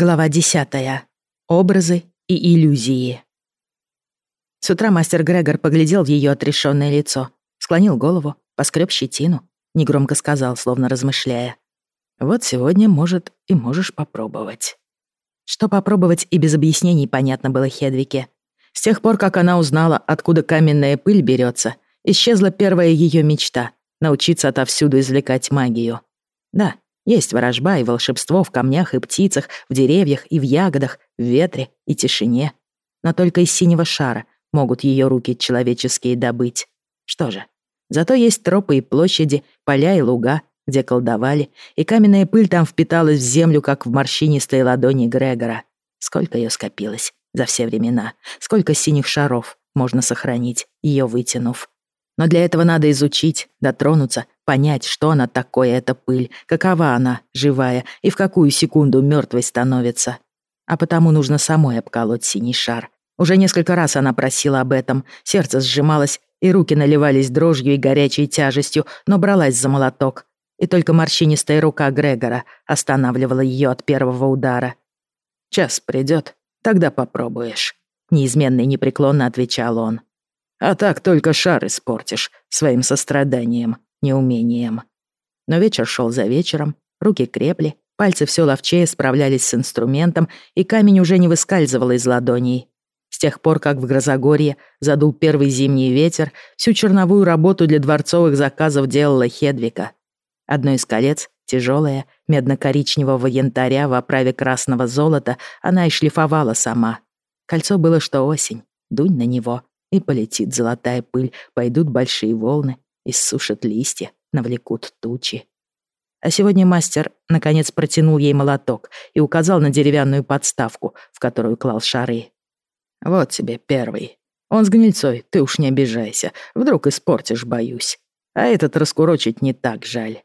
Глава 10. Образы и иллюзии. С утра мастер Грегор поглядел в ее отрешенное лицо, склонил голову, поскреб щетину, негромко сказал, словно размышляя. «Вот сегодня, может, и можешь попробовать». Что попробовать и без объяснений понятно было Хедвике. С тех пор, как она узнала, откуда каменная пыль берется, исчезла первая ее мечта — научиться отовсюду извлекать магию. Да, есть ворожба и волшебство в камнях и птицах, в деревьях и в ягодах, в ветре и тишине. Но только из синего шара могут ее руки человеческие добыть. Что же, зато есть тропы и площади, поля и луга, где колдовали, и каменная пыль там впиталась в землю, как в морщинистой ладони Грегора. Сколько ее скопилось за все времена, сколько синих шаров можно сохранить, ее вытянув. Но для этого надо изучить, дотронуться, понять, что она такое, эта пыль, какова она, живая, и в какую секунду мертвой становится. А потому нужно самой обколоть синий шар. Уже несколько раз она просила об этом, сердце сжималось, и руки наливались дрожью и горячей тяжестью, но бралась за молоток. И только морщинистая рука Грегора останавливала ее от первого удара. «Час придет, тогда попробуешь», — неизменно и непреклонно отвечал он. А так только шар испортишь своим состраданием, неумением. Но вечер шел за вечером, руки крепли, пальцы все ловчее справлялись с инструментом, и камень уже не выскальзывал из ладоней. С тех пор, как в Грозогорье задул первый зимний ветер, всю черновую работу для дворцовых заказов делала Хедвика. Одно из колец, тяжелое, медно-коричневого янтаря в оправе красного золота, она и шлифовала сама. Кольцо было что осень, дунь на него, и полетит золотая пыль, пойдут большие волны, иссушат листья, навлекут тучи. А сегодня мастер, наконец, протянул ей молоток и указал на деревянную подставку, в которую клал шары. «Вот тебе первый. Он с гнильцой, ты уж не обижайся. Вдруг испортишь, боюсь. А этот раскурочить не так жаль».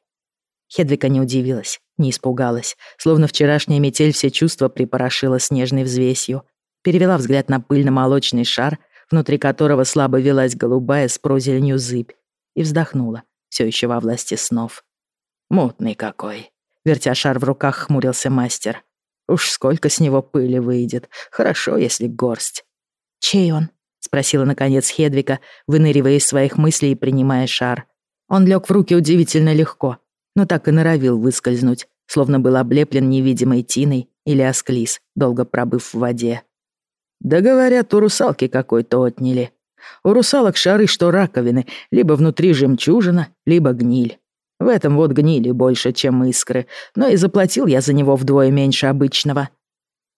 Хедвика не удивилась, не испугалась, словно вчерашняя метель все чувства припорошила снежной взвесью. Перевела взгляд на пыльно-молочный шар — внутри которого слабо велась голубая с прозеленью зыбь, и вздохнула, все еще во власти снов. «Мутный какой!» Вертя шар в руках, хмурился мастер. «Уж сколько с него пыли выйдет. Хорошо, если горсть». «Чей он?» — спросила, наконец, Хедвика, выныривая из своих мыслей и принимая шар. Он лег в руки удивительно легко, но так и норовил выскользнуть, словно был облеплен невидимой тиной или осклиз, долго пробыв в воде. Да говорят, у русалки какой-то отняли. У русалок шары, что раковины, либо внутри жемчужина, либо гниль. В этом вот гнили больше, чем искры, но и заплатил я за него вдвое меньше обычного.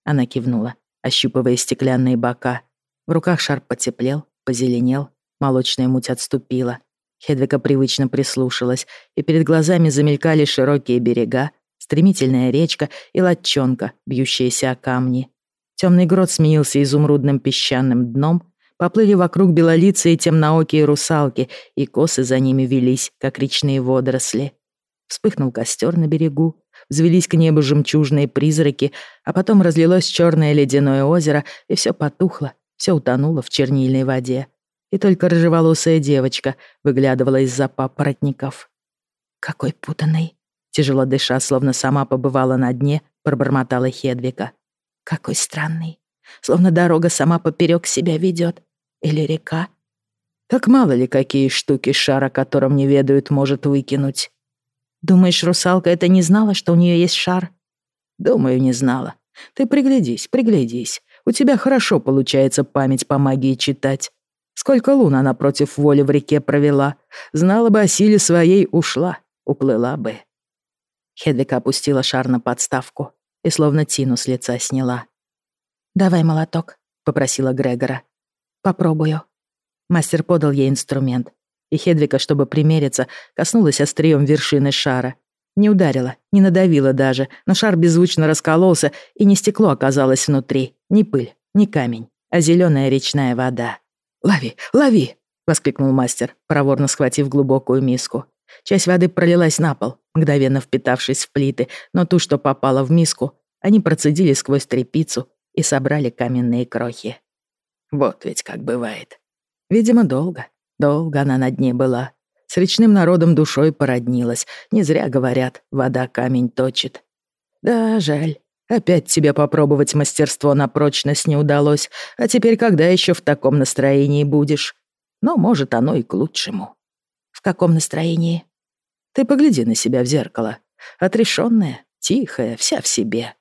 Она кивнула, ощупывая стеклянные бока. В руках шар потеплел, позеленел, молочная муть отступила. Хедвика привычно прислушалась, и перед глазами замелькали широкие берега, стремительная речка и латчонка, бьющаяся о камни. Темный грот сменился изумрудным песчаным дном, поплыли вокруг белолицые темноокие русалки, и косы за ними велись, как речные водоросли. Вспыхнул костер на берегу, взвелись к небу жемчужные призраки, а потом разлилось черное ледяное озеро, и все потухло, все утонуло в чернильной воде. И только рыжеволосая девочка выглядывала из-за папоротников. «Какой путанный!» Тяжело дыша, словно сама побывала на дне, пробормотала Хедвика. Какой странный. Словно дорога сама поперек себя ведет. Или река. Так мало ли какие штуки шара, которым не ведают, может выкинуть. Думаешь, русалка это не знала, что у нее есть шар? Думаю, не знала. Ты приглядись, приглядись. У тебя хорошо получается память по магии читать. Сколько лун она против воли в реке провела. Знала бы о силе своей, ушла, уплыла бы. Хедвика опустила шар на подставку и словно тину с лица сняла. «Давай молоток», — попросила Грегора. «Попробую». Мастер подал ей инструмент, и Хедвика, чтобы примериться, коснулась острием вершины шара. Не ударила, не надавила даже, но шар беззвучно раскололся, и не стекло оказалось внутри, ни пыль, ни камень, а зеленая речная вода. «Лови, лови!» — воскликнул мастер, проворно схватив глубокую миску. Часть воды пролилась на пол, мгновенно впитавшись в плиты, но ту, что попала в миску, они процедили сквозь трепицу и собрали каменные крохи. Вот ведь как бывает. Видимо, долго, долго она на дне была. С речным народом душой породнилась. Не зря говорят, вода камень точит. Да, жаль. Опять тебе попробовать мастерство на прочность не удалось, а теперь когда еще в таком настроении будешь? Но, может, оно и к лучшему. В каком настроении? Ты погляди на себя в зеркало. Отрешённая, тихая, вся в себе.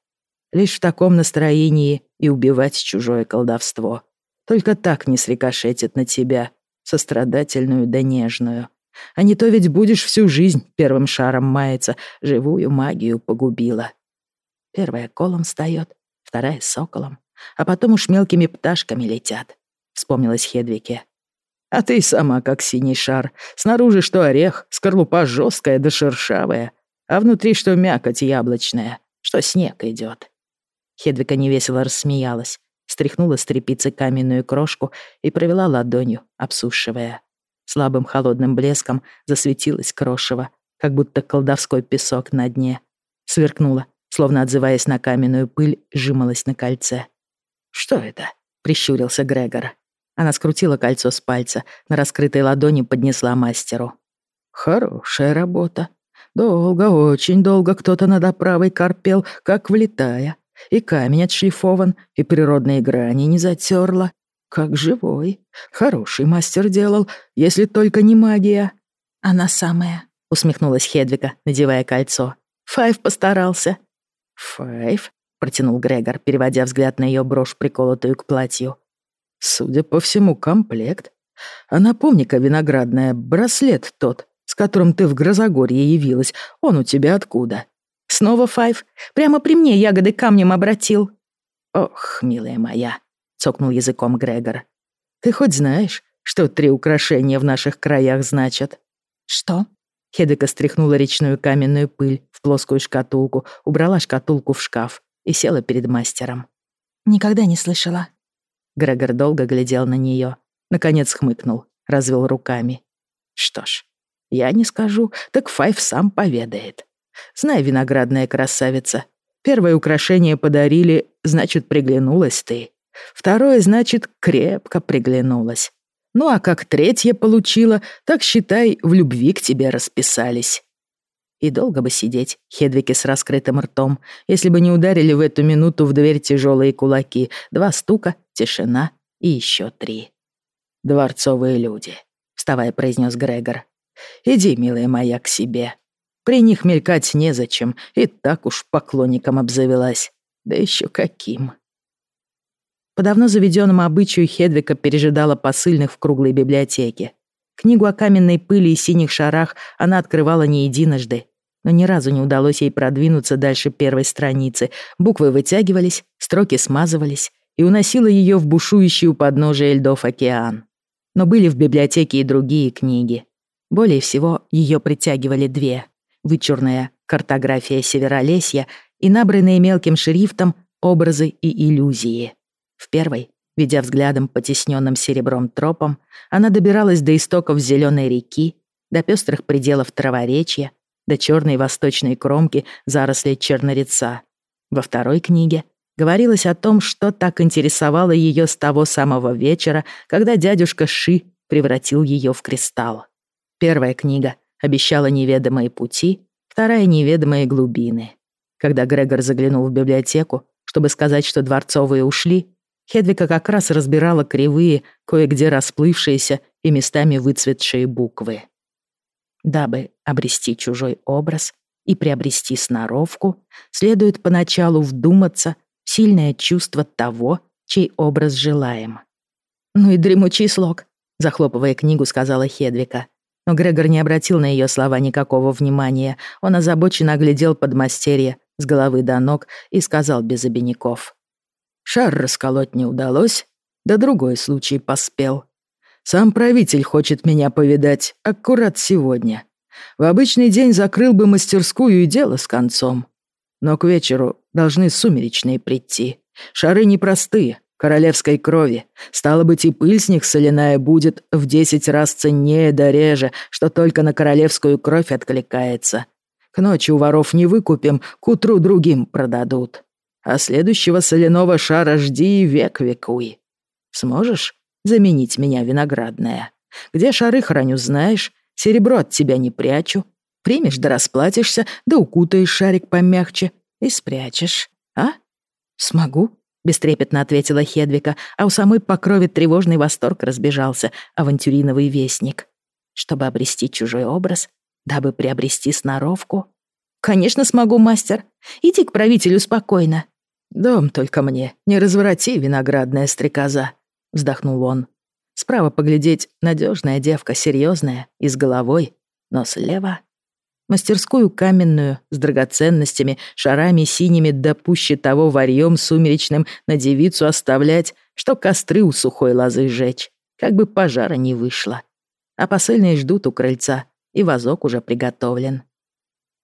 Лишь в таком настроении и убивать чужое колдовство. Только так не срикошетит на тебя, сострадательную да нежную. А не то ведь будешь всю жизнь первым шаром маяться, живую магию погубила. Первая колом встает, вторая соколом, а потом уж мелкими пташками летят. Вспомнилась Хедвике. А ты сама как синий шар. Снаружи что орех, скорлупа жесткая да шершавая, а внутри что мякоть яблочная, что снег идет. Хедвика невесело рассмеялась, стряхнула с тряпицы каменную крошку и провела ладонью, обсушивая. Слабым холодным блеском засветилась крошево, как будто колдовской песок на дне. Сверкнула, словно отзываясь на каменную пыль, сжималась на кольце. «Что это?» — прищурился Грегор. Она скрутила кольцо с пальца, на раскрытой ладони поднесла мастеру. «Хорошая работа. Долго, очень долго кто-то над оправой корпел, как влетая. И камень отшлифован, и природные грани не затерла. Как живой. Хороший мастер делал, если только не магия. Она самая, усмехнулась Хедвика, надевая кольцо. Файв постарался. Файв? протянул Грегор, переводя взгляд на ее брошь, приколотую к платью. Судя по всему, комплект. А напомни-ка, виноградная, браслет тот, с которым ты в Грозогорье явилась, он у тебя откуда? Снова Файв. Прямо при мне ягоды камнем обратил. Ох, милая моя, цокнул языком Грегор. Ты хоть знаешь, что три украшения в наших краях значат? Что? Хедека стряхнула речную каменную пыль в плоскую шкатулку, убрала шкатулку в шкаф и села перед мастером. Никогда не слышала. Грегор долго глядел на нее, наконец хмыкнул, развел руками. Что ж, я не скажу, так Файв сам поведает. Знай, виноградная красавица, первое украшение подарили, значит, приглянулась ты. Второе, значит, крепко приглянулась. Ну а как третье получила, так, считай, в любви к тебе расписались. И долго бы сидеть, Хедвике с раскрытым ртом, если бы не ударили в эту минуту в дверь тяжелые кулаки. Два стука, тишина и еще три. «Дворцовые люди», — вставая, произнес Грегор. «Иди, милая моя, к себе. При них мелькать незачем, и так уж поклонником обзавелась. Да еще каким. По давно заведенному обычаю Хедвика пережидала посыльных в круглой библиотеке. Книгу о каменной пыли и синих шарах она открывала не единожды, но ни разу не удалось ей продвинуться дальше первой страницы. Буквы вытягивались, строки смазывались, и уносила ее в бушующий у подножия льдов океан. Но были в библиотеке и другие книги. Более всего ее притягивали две вычурная картография Северолесья и набранные мелким шрифтом образы и иллюзии. В первой, ведя взглядом потесненным серебром тропом, она добиралась до истоков зеленой реки, до пестрых пределов траворечья, до черной восточной кромки зарослей чернореца. Во второй книге говорилось о том, что так интересовало ее с того самого вечера, когда дядюшка Ши превратил ее в кристалл. Первая книга обещала неведомые пути, вторая — неведомые глубины. Когда Грегор заглянул в библиотеку, чтобы сказать, что дворцовые ушли, Хедвика как раз разбирала кривые, кое-где расплывшиеся и местами выцветшие буквы. Дабы обрести чужой образ и приобрести сноровку, следует поначалу вдуматься в сильное чувство того, чей образ желаем. «Ну и дремучий слог», — захлопывая книгу, сказала Хедвика. Но Грегор не обратил на ее слова никакого внимания. Он озабоченно оглядел подмастерье с головы до ног и сказал без обиняков. «Шар расколоть не удалось, да другой случай поспел. Сам правитель хочет меня повидать аккурат сегодня. В обычный день закрыл бы мастерскую и дело с концом. Но к вечеру должны сумеречные прийти. Шары непростые, королевской крови. Стало быть, и пыль с них соляная будет в десять раз ценнее да реже, что только на королевскую кровь откликается. К ночи у воров не выкупим, к утру другим продадут. А следующего соляного шара жди и век векуй. Сможешь заменить меня, виноградная? Где шары храню, знаешь, серебро от тебя не прячу. Примешь да расплатишься, да укутаешь шарик помягче и спрячешь, а? «Смогу?» — бестрепетно ответила Хедвика, а у самой по крови тревожный восторг разбежался, авантюриновый вестник. Чтобы обрести чужой образ, дабы приобрести сноровку. «Конечно смогу, мастер. Иди к правителю спокойно». «Дом только мне, не разврати, виноградная стрекоза», — вздохнул он. Справа поглядеть надежная девка, серьезная и с головой, но слева мастерскую каменную с драгоценностями, шарами синими да пуще того варьем сумеречным на девицу оставлять, что костры у сухой лозы жечь, как бы пожара не вышло. А посыльные ждут у крыльца, и вазок уже приготовлен.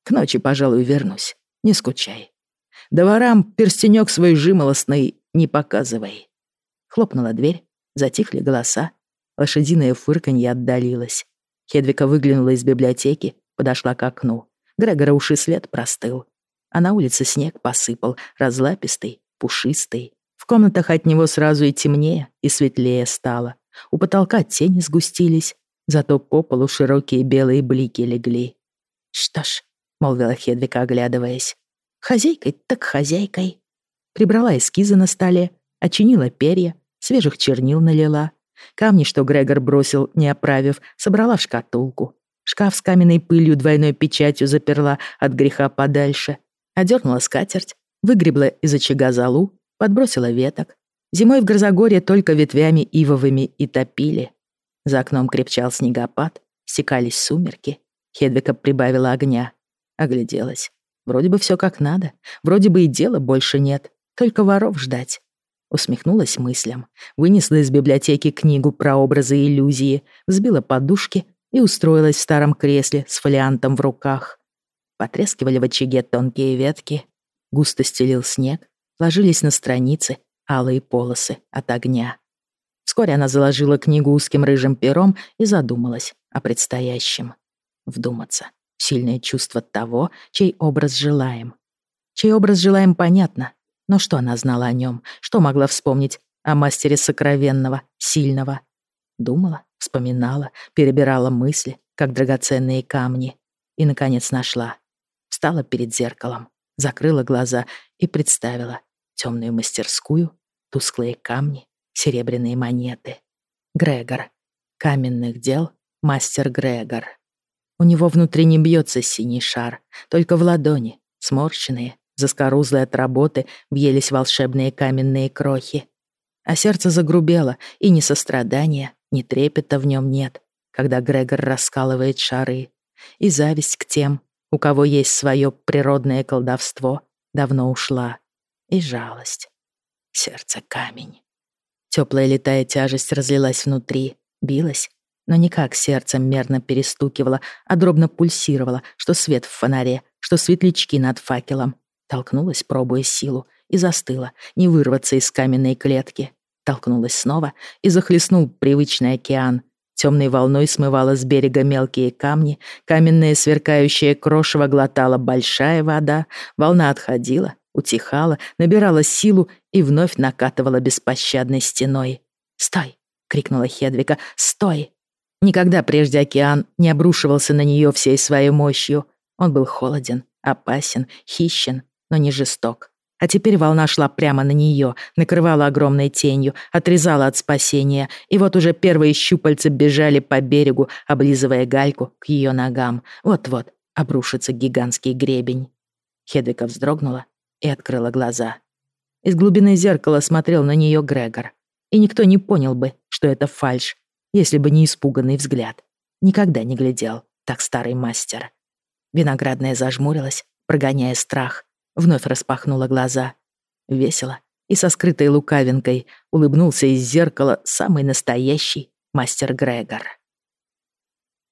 К ночи, пожалуй, вернусь, не скучай. Дворам перстенек свой жимолостный не показывай. Хлопнула дверь, затихли голоса, лошадиное фырканье отдалилось. Хедвика выглянула из библиотеки, подошла к окну. Грегора уши след простыл. А на улице снег посыпал, разлапистый, пушистый. В комнатах от него сразу и темнее, и светлее стало. У потолка тени сгустились, зато по полу широкие белые блики легли. «Что ж», — молвила Хедвика, оглядываясь, — «хозяйкой так хозяйкой». Прибрала эскизы на столе, очинила перья, свежих чернил налила. Камни, что Грегор бросил, не оправив, собрала в шкатулку. Шкаф с каменной пылью двойной печатью заперла от греха подальше. Одернула скатерть, выгребла из очага залу, подбросила веток. Зимой в Грозогорье только ветвями ивовыми и топили. За окном крепчал снегопад, стекались сумерки. Хедвика прибавила огня. Огляделась. Вроде бы все как надо. Вроде бы и дела больше нет. Только воров ждать. Усмехнулась мыслям. Вынесла из библиотеки книгу про образы иллюзии. Взбила подушки и устроилась в старом кресле с фолиантом в руках. Потрескивали в очаге тонкие ветки, густо стелил снег, ложились на страницы алые полосы от огня. Вскоре она заложила книгу узким рыжим пером и задумалась о предстоящем. Вдуматься. Сильное чувство того, чей образ желаем. Чей образ желаем, понятно. Но что она знала о нем? Что могла вспомнить о мастере сокровенного, сильного? Думала, Вспоминала, перебирала мысли, как драгоценные камни. И, наконец, нашла. Встала перед зеркалом, закрыла глаза и представила темную мастерскую, тусклые камни, серебряные монеты. Грегор. Каменных дел мастер Грегор. У него внутри не бьется синий шар, только в ладони, сморщенные, заскорузлые от работы, въелись волшебные каменные крохи. А сердце загрубело, и не сострадание, ни трепета в нем нет, когда Грегор раскалывает шары. И зависть к тем, у кого есть свое природное колдовство, давно ушла. И жалость. Сердце камень. Теплая летая тяжесть разлилась внутри, билась, но не как сердцем мерно перестукивала, а дробно пульсировала, что свет в фонаре, что светлячки над факелом. Толкнулась, пробуя силу, и застыла, не вырваться из каменной клетки толкнулась снова и захлестнул привычный океан. Темной волной смывала с берега мелкие камни, каменное сверкающее крошево глотала большая вода, волна отходила, утихала, набирала силу и вновь накатывала беспощадной стеной. «Стой!» — крикнула Хедвика. «Стой!» Никогда прежде океан не обрушивался на нее всей своей мощью. Он был холоден, опасен, хищен, но не жесток. А теперь волна шла прямо на нее, накрывала огромной тенью, отрезала от спасения, и вот уже первые щупальца бежали по берегу, облизывая гальку к ее ногам. Вот-вот обрушится гигантский гребень. Хедвика вздрогнула и открыла глаза. Из глубины зеркала смотрел на нее Грегор. И никто не понял бы, что это фальшь, если бы не испуганный взгляд. Никогда не глядел, так старый мастер. Виноградная зажмурилась, прогоняя страх, вновь распахнула глаза. Весело и со скрытой лукавинкой улыбнулся из зеркала самый настоящий мастер Грегор.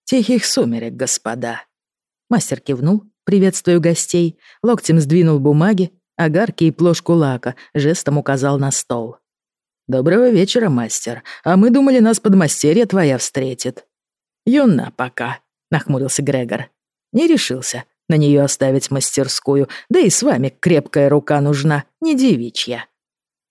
«Тихих сумерек, господа!» Мастер кивнул, приветствуя гостей, локтем сдвинул бумаги, огарки и плошку лака, жестом указал на стол. «Доброго вечера, мастер. А мы думали, нас подмастерье твоя встретит». «Юна пока», — нахмурился Грегор. «Не решился на нее оставить мастерскую, да и с вами крепкая рука нужна, не девичья».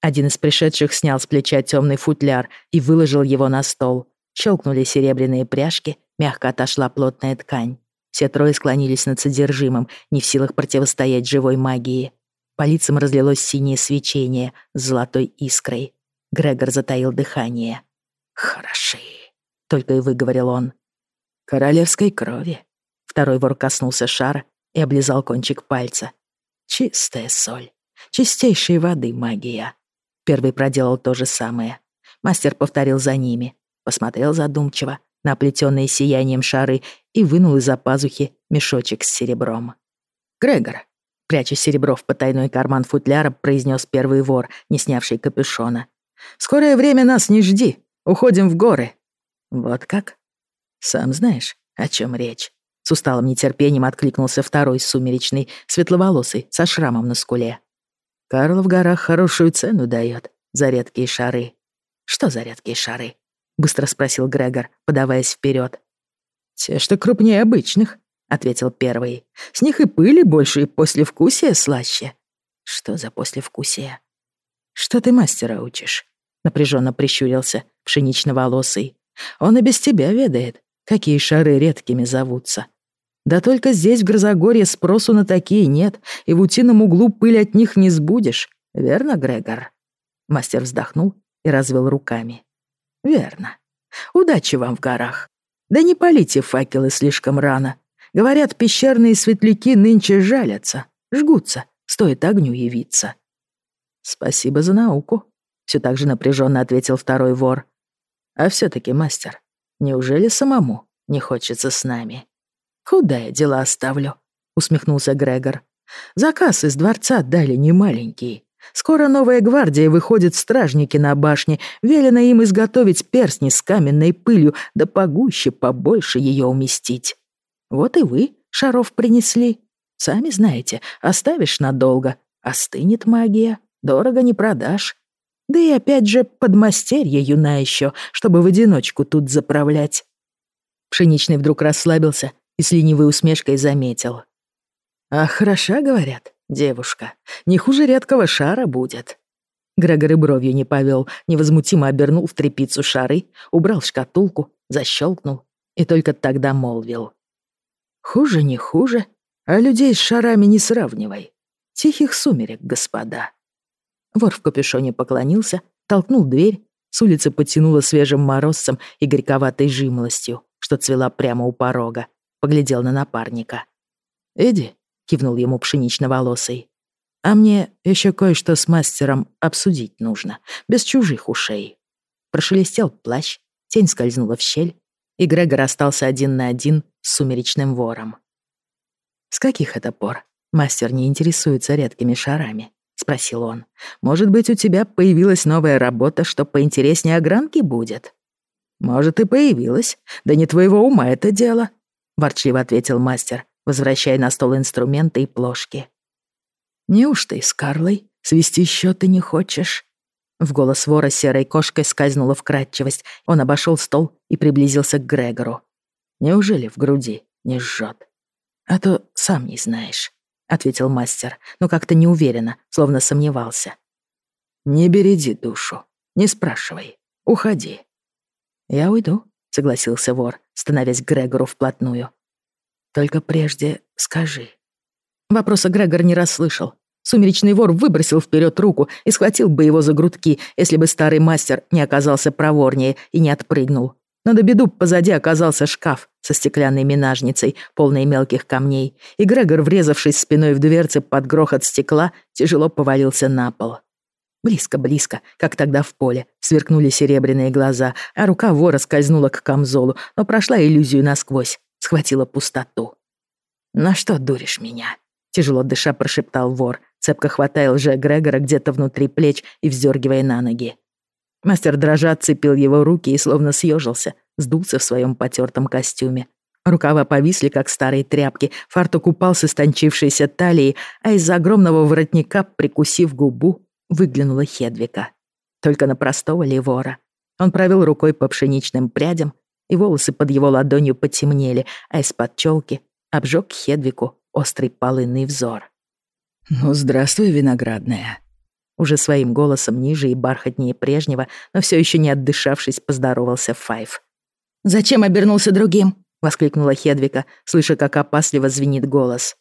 Один из пришедших снял с плеча темный футляр и выложил его на стол. Щелкнули серебряные пряжки, мягко отошла плотная ткань. Все трое склонились над содержимым, не в силах противостоять живой магии. По лицам разлилось синее свечение с золотой искрой. Грегор затаил дыхание. «Хороши», — только и выговорил он. «Королевской крови». Второй вор коснулся шара и облизал кончик пальца. «Чистая соль. Чистейшей воды магия». Первый проделал то же самое. Мастер повторил за ними, посмотрел задумчиво на оплетенные сиянием шары и вынул из-за пазухи мешочек с серебром. «Грегор», пряча серебро в потайной карман футляра, произнес первый вор, не снявший капюшона. «Скорое время нас не жди. Уходим в горы». «Вот как?» «Сам знаешь, о чем речь». С усталым нетерпением откликнулся второй сумеречный, светловолосый, со шрамом на скуле. «Карл в горах хорошую цену дает за редкие шары». «Что за редкие шары?» — быстро спросил Грегор, подаваясь вперед. «Те, что крупнее обычных», — ответил первый. «С них и пыли больше, и послевкусие слаще». «Что за послевкусие?» «Что ты мастера учишь?» — напряженно прищурился пшенично-волосый. «Он и без тебя ведает, какие шары редкими зовутся. Да только здесь, в Грозогорье, спросу на такие нет, и в утином углу пыль от них не сбудешь. Верно, Грегор?» Мастер вздохнул и развел руками. «Верно. Удачи вам в горах. Да не полите факелы слишком рано. Говорят, пещерные светляки нынче жалятся, жгутся, стоит огню явиться. Спасибо за науку, все так же напряженно ответил второй вор. А все-таки, мастер, неужели самому не хочется с нами? Куда я дела оставлю? усмехнулся Грегор. Заказ из дворца дали немаленький. Скоро новая гвардия выходит стражники на башне. Велено им изготовить перстни с каменной пылью, да погуще, побольше ее уместить. Вот и вы шаров принесли. Сами знаете, оставишь надолго, остынет магия, дорого не продашь. Да и опять же, подмастерье юна еще, чтобы в одиночку тут заправлять. Пшеничный вдруг расслабился и с ленивой усмешкой заметил. «А хороша, говорят, девушка, не хуже редкого шара будет». Грегор и бровью не повел, невозмутимо обернул в трепицу шары, убрал шкатулку, защелкнул и только тогда молвил. Хуже не хуже, а людей с шарами не сравнивай. Тихих сумерек, господа. Вор в капюшоне поклонился, толкнул дверь, с улицы потянуло свежим морозцем и горьковатой жимлостью, что цвела прямо у порога. Поглядел на напарника. «Иди», — кивнул ему пшенично-волосый. «А мне еще кое-что с мастером обсудить нужно, без чужих ушей». Прошелестел плащ, тень скользнула в щель, и Грегор остался один на один с сумеречным вором. «С каких это пор мастер не интересуется редкими шарами?» — спросил он. «Может быть, у тебя появилась новая работа, что поинтереснее огранки будет?» «Может, и появилась. Да не твоего ума это дело», — ворчливо ответил мастер, возвращая на стол инструменты и плошки. «Неужто и с Карлой свести счеты не хочешь?» В голос вора серой кошкой скользнула вкрадчивость. Он обошел стол и приблизился к Грегору. «Неужели в груди не жжет?» «А то сам не знаешь», — ответил мастер, но как-то неуверенно, словно сомневался. «Не береди душу, не спрашивай, уходи». «Я уйду», — согласился вор, становясь Грегору вплотную. «Только прежде скажи». Вопроса Грегор не расслышал, Сумеречный вор выбросил вперед руку и схватил бы его за грудки, если бы старый мастер не оказался проворнее и не отпрыгнул. Но до беду позади оказался шкаф со стеклянной минажницей, полной мелких камней, и Грегор, врезавшись спиной в дверцы под грохот стекла, тяжело повалился на пол. Близко-близко, как тогда в поле, сверкнули серебряные глаза, а рука вора скользнула к камзолу, но прошла иллюзию насквозь, схватила пустоту. «На что дуришь меня?» Тяжело дыша прошептал вор, цепко хватая лже-Грегора где-то внутри плеч и вздергивая на ноги. Мастер дрожа отцепил его руки и словно съежился, сдулся в своем потертом костюме. Рукава повисли, как старые тряпки, фартук упал с истончившейся талией, а из-за огромного воротника, прикусив губу, выглянула Хедвика. Только на простого левора. Он провел рукой по пшеничным прядям, и волосы под его ладонью потемнели, а из-под челки обжег Хедвику острый полынный взор. «Ну, здравствуй, виноградная». Уже своим голосом ниже и бархатнее прежнего, но все еще не отдышавшись, поздоровался Файв. «Зачем обернулся другим?» — воскликнула Хедвика, слыша, как опасливо звенит голос.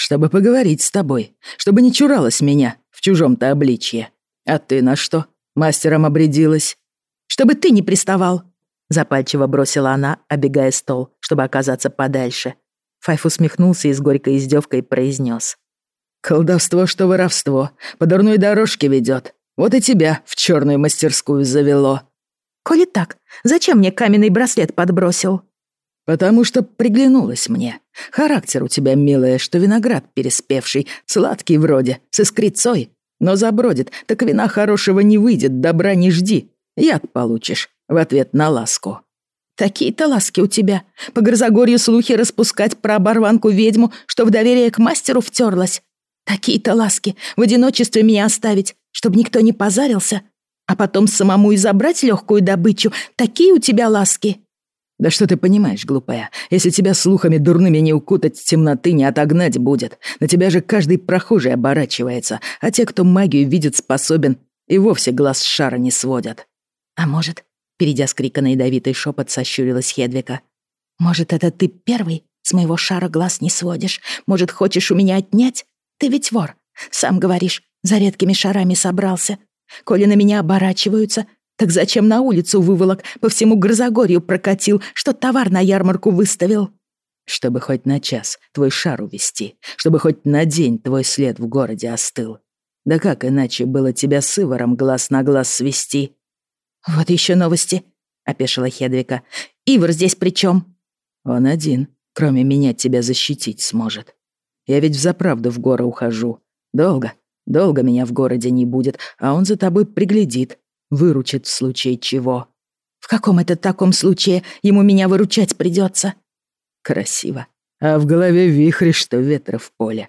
«Чтобы поговорить с тобой, чтобы не чуралась меня в чужом-то обличье. А ты на что? Мастером обрядилась?» «Чтобы ты не приставал», — запальчиво бросила она, обегая стол, чтобы оказаться подальше. Файф усмехнулся и с горькой издевкой произнес. «Колдовство, что воровство, по дурной дорожке ведет. Вот и тебя в черную мастерскую завело». «Коли так, зачем мне каменный браслет подбросил?» «Потому что приглянулась мне. Характер у тебя, милая, что виноград переспевший, сладкий вроде, с искрицой, но забродит, так вина хорошего не выйдет, добра не жди. Яд получишь в ответ на ласку». «Такие-то ласки у тебя. По Грозогорью слухи распускать про оборванку-ведьму, что в доверие к мастеру втерлась. Такие-то ласки. В одиночестве меня оставить, чтобы никто не позарился. А потом самому и забрать легкую добычу. Такие у тебя ласки». «Да что ты понимаешь, глупая? Если тебя слухами дурными не укутать, темноты не отогнать будет. На тебя же каждый прохожий оборачивается, а те, кто магию видит способен, и вовсе глаз с шара не сводят». «А может, Перейдя с крика на ядовитый шепот, сощурилась Хедвика. «Может, это ты первый? С моего шара глаз не сводишь. Может, хочешь у меня отнять? Ты ведь вор. Сам говоришь, за редкими шарами собрался. Коли на меня оборачиваются, так зачем на улицу выволок, по всему Грозогорью прокатил, что товар на ярмарку выставил?» «Чтобы хоть на час твой шар увести, чтобы хоть на день твой след в городе остыл. Да как иначе было тебя с Иваром глаз на глаз свести?» «Вот еще новости», — опешила Хедвика. «Ивар здесь при чем? «Он один, кроме меня, тебя защитить сможет. Я ведь взаправду в горы ухожу. Долго, долго меня в городе не будет, а он за тобой приглядит, выручит в случае чего». «В каком это таком случае ему меня выручать придется? «Красиво. А в голове вихри, что ветра в поле.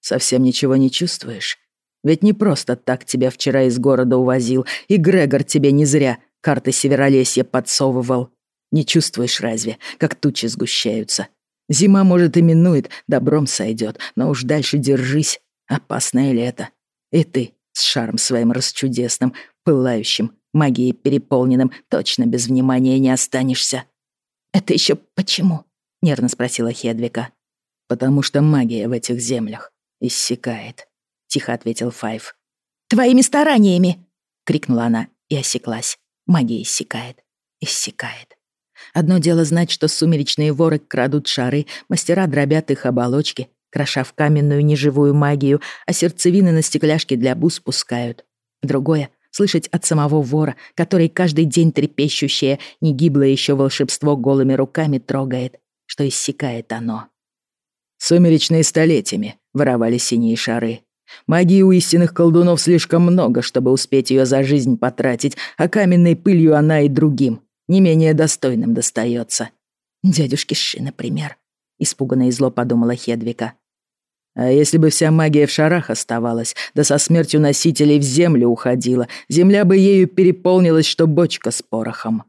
Совсем ничего не чувствуешь?» Ведь не просто так тебя вчера из города увозил, и Грегор тебе не зря карты Северолесья подсовывал. Не чувствуешь разве, как тучи сгущаются? Зима, может, и минует, добром сойдет, но уж дальше держись. Опасное лето. И ты с шаром своим расчудесным, пылающим, магией переполненным, точно без внимания не останешься. «Это еще почему?» — нервно спросила Хедвика. «Потому что магия в этих землях иссякает. — тихо ответил Файв. «Твоими стараниями!» — крикнула она и осеклась. Магия иссякает, иссякает. Одно дело знать, что сумеречные воры крадут шары, мастера дробят их оболочки, кроша в каменную неживую магию, а сердцевины на стекляшки для бус пускают. Другое — слышать от самого вора, который каждый день трепещущее, не гиблое еще волшебство голыми руками трогает, что иссякает оно. «Сумеречные столетиями воровали синие шары», Магии у истинных колдунов слишком много, чтобы успеть ее за жизнь потратить, а каменной пылью она и другим, не менее достойным достается. Дядюшки Ши, например. Испуганно и зло подумала Хедвика. А если бы вся магия в шарах оставалась, да со смертью носителей в землю уходила, земля бы ею переполнилась, что бочка с порохом.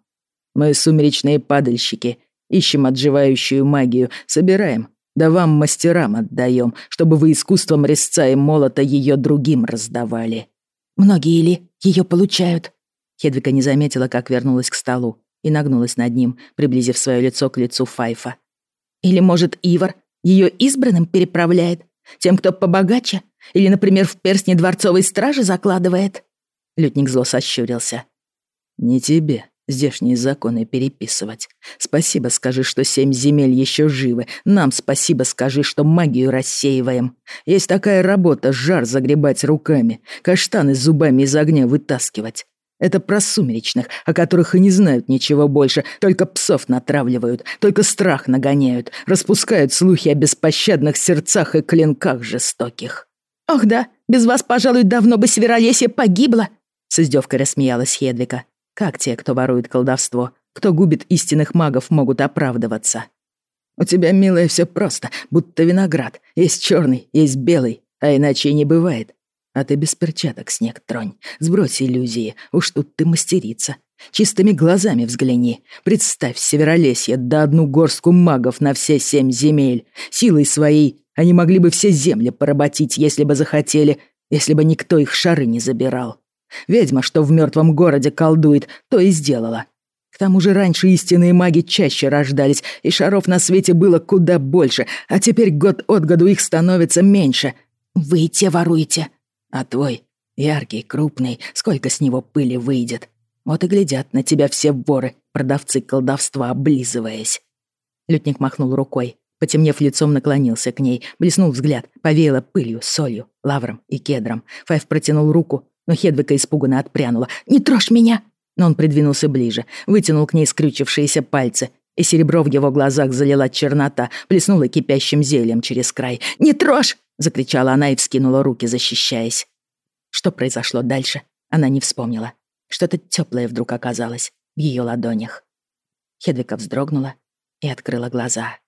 Мы, сумеречные падальщики, ищем отживающую магию, собираем, да вам, мастерам, отдаем, чтобы вы искусством резца и молота ее другим раздавали». «Многие ли ее получают?» Хедвика не заметила, как вернулась к столу и нагнулась над ним, приблизив свое лицо к лицу Файфа. «Или, может, Ивар ее избранным переправляет? Тем, кто побогаче? Или, например, в перстне дворцовой стражи закладывает?» Лютник зло сощурился. «Не тебе», здешние законы переписывать. Спасибо скажи, что семь земель еще живы. Нам спасибо скажи, что магию рассеиваем. Есть такая работа — жар загребать руками, каштаны зубами из огня вытаскивать. Это про сумеречных, о которых и не знают ничего больше, только псов натравливают, только страх нагоняют, распускают слухи о беспощадных сердцах и клинках жестоких. «Ох да, без вас, пожалуй, давно бы Северолесье погибло!» С издевкой рассмеялась Хедвика. Как те, кто ворует колдовство, кто губит истинных магов, могут оправдываться? У тебя, милая, все просто, будто виноград. Есть черный, есть белый, а иначе и не бывает. А ты без перчаток снег тронь. Сбрось иллюзии, уж тут ты мастерица. Чистыми глазами взгляни. Представь Северолесье да одну горстку магов на все семь земель. Силой своей они могли бы все земли поработить, если бы захотели, если бы никто их шары не забирал. Ведьма, что в мертвом городе колдует, то и сделала. К тому же раньше истинные маги чаще рождались, и шаров на свете было куда больше, а теперь год от году их становится меньше. Вы те воруете. А твой, яркий, крупный, сколько с него пыли выйдет. Вот и глядят на тебя все воры, продавцы колдовства, облизываясь. Лютник махнул рукой, потемнев лицом, наклонился к ней, блеснул взгляд, повеяло пылью, солью, лавром и кедром. Файв протянул руку, но Хедвика испуганно отпрянула. «Не трожь меня!» Но он придвинулся ближе, вытянул к ней скрючившиеся пальцы, и серебро в его глазах залила чернота, плеснула кипящим зельем через край. «Не трожь!» — закричала она и вскинула руки, защищаясь. Что произошло дальше, она не вспомнила. Что-то теплое вдруг оказалось в ее ладонях. Хедвика вздрогнула и открыла глаза.